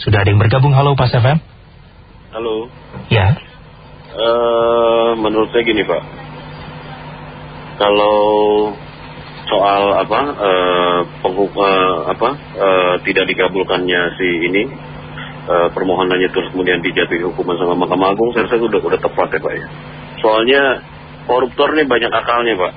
Sudah ada yang bergabung, halo Pas FM. Halo. Ya. Uh, menurut saya gini Pak, kalau soal apa, uh, uh, apa uh, tidak dikabulkannya si ini uh, permohonannya terus kemudian dijatuhi hukuman sama Mahkamah Agung, saya rasa udah udah tepat ya Pak ya. Soalnya koruptor ini banyak akalnya Pak.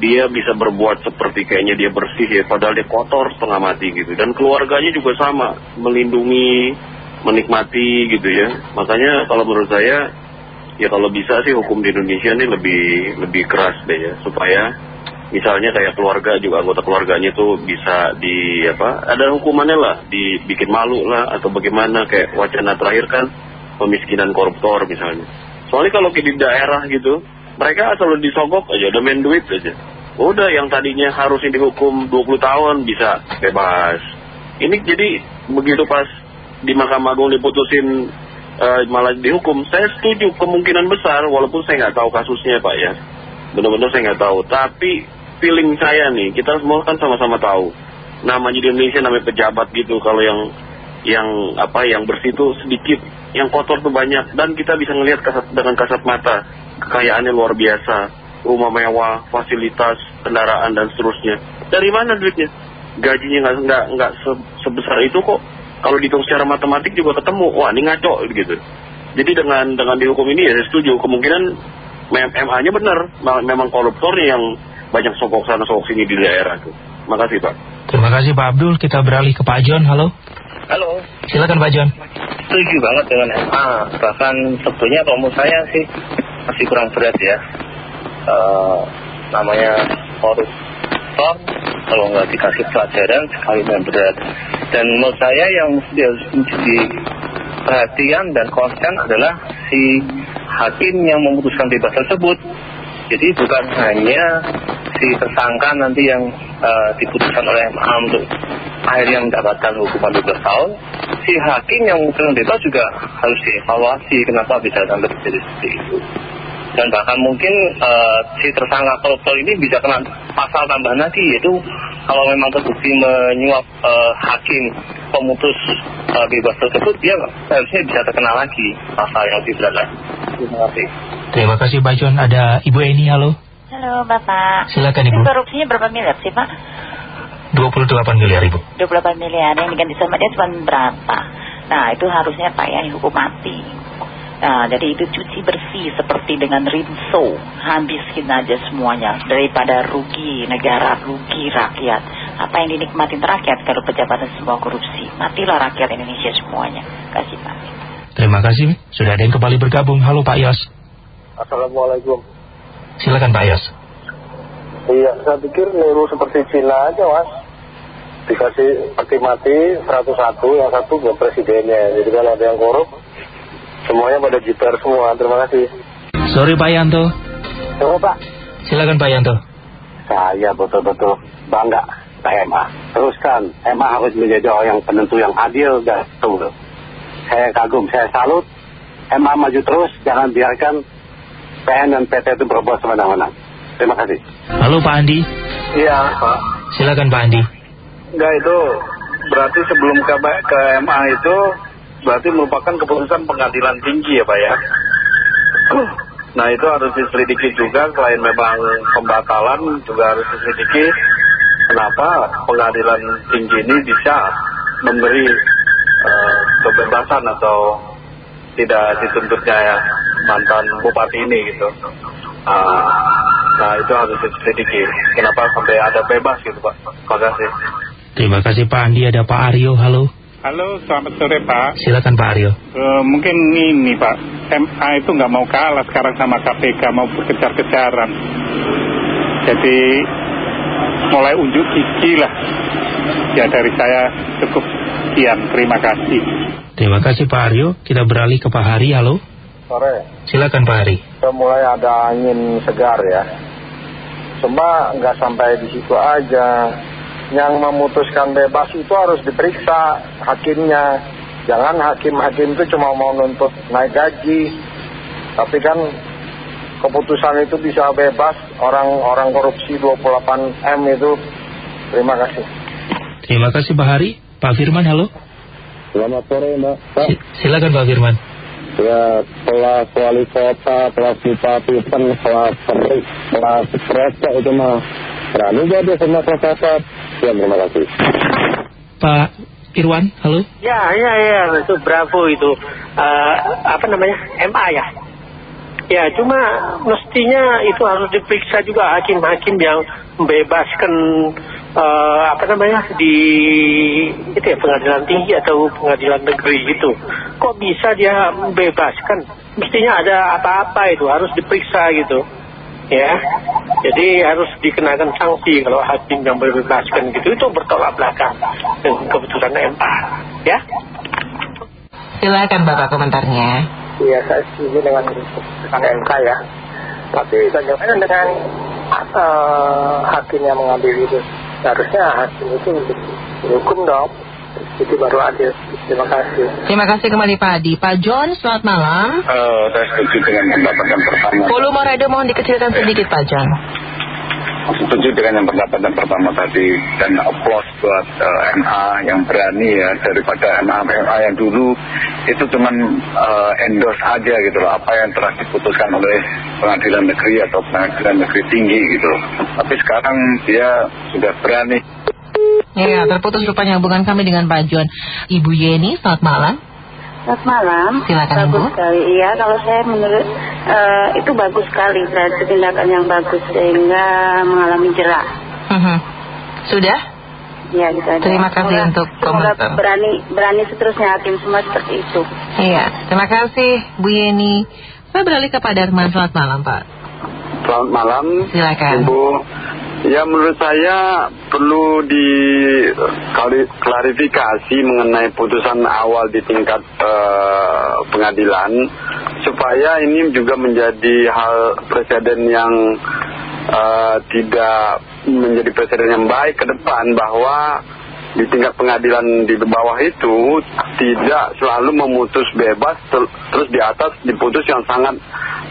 Dia bisa berbuat seperti kayaknya dia bersih ya, padahal dia kotor setengah mati gitu. Dan keluarganya juga sama, melindungi, menikmati gitu ya. Makanya kalau menurut saya, ya kalau bisa sih hukum di Indonesia ini lebih lebih keras deh ya, supaya misalnya kayak keluarga juga anggota keluarganya tuh bisa di apa, ada hukumannya lah, dibikin malu lah atau bagaimana kayak wacana terakhir kan pemiskinan koruptor misalnya. Soalnya kalau di daerah gitu, mereka asal disogok aja, udah main duit aja. Udah yang tadinya harusnya dihukum 20 tahun bisa bebas. Ini jadi begitu pas di Mahkamah Agung diputusin uh, malah dihukum, saya setuju kemungkinan besar walaupun saya nggak tahu kasusnya Pak ya. Benar-benar saya nggak tahu. Tapi feeling saya nih, kita semua kan sama-sama tahu. Namanya di Indonesia namanya pejabat gitu. Kalau yang yang apa yang bersih itu sedikit, yang kotor tuh banyak dan kita bisa ngelihat kasat, dengan kasat mata kekayaannya luar biasa, rumah mewah, fasilitas, kendaraan dan seterusnya. Dari mana duitnya? Gajinya nggak nggak nggak sebesar itu kok. Kalau dihitung secara matematik juga ketemu, wah ini ngaco gitu. Jadi dengan dengan dihukum ini ya saya setuju. Kemungkinan MA-nya benar, memang koruptornya yang banyak sokok sana sokok sini di daerah tuh. Makasih Pak. Terima kasih Pak Abdul. Kita beralih ke Pak John. Halo. Halo. Silakan Pak John. Setuju banget dengan MA. Bahkan sebetulnya kalau menurut saya sih masih kurang berat ya. Uh, namanya koruptor kalau nggak dikasih pelajaran sekali dan berat. Dan menurut saya yang mesti harus menjadi perhatian dan konsen adalah si hakim yang memutuskan bebas tersebut. Jadi bukan hanya si tersangka nanti yang uh, diputuskan oleh MA untuk akhirnya mendapatkan hukuman 12 tahun, si hakim yang memutuskan bebas juga harus dievaluasi kenapa bisa sampai terjadi seperti itu. Dan bahkan mungkin uh, si tersangka koruptor ini bisa kena pasal tambahan lagi, yaitu kalau memang terbukti menyuap uh, hakim pemutus bebas tersebut, dia harusnya bisa terkenal lagi pasal yang lebih berat lagi. Terima kasih. Terima kasih Pak John. Ada Ibu Eni, halo. Halo Bapak. Silakan Ibu. Ini korupsinya berapa miliar sih Pak? 28 miliar Ibu. 28 miliar, yang diganti sama dia cuma berapa? Nah itu harusnya Pak ya dihukum mati. Nah jadi itu cuci bersih seperti dengan rinso. Habiskin aja semuanya. Daripada rugi negara, rugi rakyat. Apa yang dinikmatin rakyat kalau pejabatnya semua korupsi? Matilah rakyat Indonesia semuanya. Kasih Pak. Terima kasih. Sudah ada yang kembali bergabung. Halo Pak Yos. Assalamualaikum. Silakan Pak Yos. Iya, saya pikir niru seperti Cina aja mas. Dikasih peti mati 101, yang satu buat presidennya. Jadi kalau ada yang korup, semuanya pada jiper semua. Terima kasih. Sorry Pak Yanto. Coba Pak. Silakan Pak Yanto. Saya betul-betul bangga PMA. Teruskan, MA harus menjadi orang yang penentu yang adil dan betul. Saya kagum, saya salut. MA maju terus, jangan biarkan PN dan PT itu berbuat semena-mena. Terima kasih. Halo Pak Andi. Iya Pak. Silakan Pak Andi. Enggak itu berarti sebelum ke, ke MA itu berarti merupakan keputusan pengadilan tinggi ya Pak ya. Nah itu harus diselidiki juga selain memang pembatalan juga harus diselidiki kenapa pengadilan tinggi ini bisa memberi uh, kebebasan atau tidak dituntutnya ya, mantan bupati ini gitu. Uh, nah itu harus diselidiki. Kenapa sampai ada bebas gitu Pak? Terima kasih. Terima kasih Pak Andi. Ada Pak Aryo. Halo. Halo, selamat sore Pak. Silakan Pak Aryo. Uh, mungkin ini Pak, MA itu nggak mau kalah sekarang sama KPK, mau berkejar-kejaran. Jadi mulai unjuk gigi lah. Ya dari saya cukup sekian, terima kasih. Terima kasih Pak Aryo. Kita beralih ke Pak Hari. Halo. Sore. Silakan Pak Hari. Kita mulai ada angin segar ya. Cuma nggak sampai di situ aja. Yang memutuskan bebas itu harus diperiksa hakimnya. Jangan hakim-hakim itu cuma mau nuntut naik gaji. Tapi kan keputusan itu bisa bebas orang-orang korupsi 28M itu. Terima kasih. Terima kasih Pak Hari. Pak Firman, halo. Selamat sore Mbak. Pak. Silakan Pak Firman. Ya, kelas wali kota, kelas bupati, pen, kelas perik, kelas presiden itu mah berani jadi sama masyarakat. Ya, terima kasih. Pak Irwan, halo. Ya, ya, ya, itu bravo itu. Eh, apa namanya? MA ya. Ya, cuma mestinya itu harus diperiksa juga hakim-hakim yang membebaskan eh, apa namanya di itu ya pengadilan tinggi atau pengadilan negeri gitu. Kok bisa dia membebaskan? Mestinya ada apa-apa itu harus diperiksa gitu. Ya, jadi harus dikenakan sanksi kalau hakim yang membebaskan gitu itu bertolak belakang dengan keputusan MA. Ya. Silakan Bapak komentarnya. Iya, saya setuju dengan keputusan MK ya. Tapi bagaimana dengan eh, hakim yang mengambil itu? Seharusnya hakim itu dihukum dong. Itu baru adil. Terima kasih. Terima kasih kembali Pak Adi. Pak John, selamat malam. Eh, saya setuju dengan pendapat yang pertama. Volume radio mohon dikecilkan sedikit Pak John. Setuju dengan yang pendapat yang pertama tadi dan applause buat eh, MA yang berani ya daripada MA MA yang dulu itu cuman eh, endorse aja gitu loh apa yang telah diputuskan oleh pengadilan negeri atau pengadilan negeri tinggi gitu. Tapi sekarang dia sudah berani Ya, terputus rupanya hubungan kami dengan Pak John. Ibu Yeni, selamat malam. Selamat malam. Silakan, bagus Ibu. sekali. Iya, kalau saya menurut eh, itu bagus sekali berarti tindakan yang bagus sehingga mengalami jerak. Mhm. Sudah? Iya, gitu aja. Terima kasih Semoga- untuk semoga komentar. berani berani seterusnya hakim semua seperti itu. Iya, terima kasih Bu Yeni. Saya beralih ke Pak Darman, selamat malam Pak. Selamat malam. Silakan. Ibu. Ya menurut saya perlu diklarifikasi mengenai putusan awal di tingkat eh, pengadilan supaya ini juga menjadi hal presiden yang eh, tidak menjadi presiden yang baik ke depan bahwa di tingkat pengadilan di bawah itu tidak selalu memutus bebas ter- terus di atas diputus yang sangat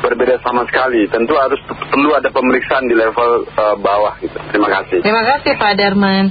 berbeda sama sekali. Tentu harus perlu ada pemeriksaan di level eh, bawah gitu. Terima kasih. Terima kasih Pak Darman.